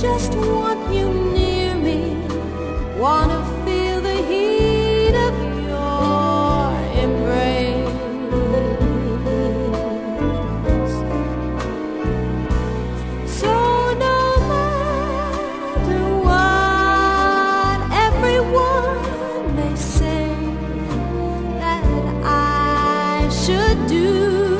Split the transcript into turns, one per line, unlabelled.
just want you near me. Wanna feel the heat of your embrace. So no matter what everyone may say that I should do.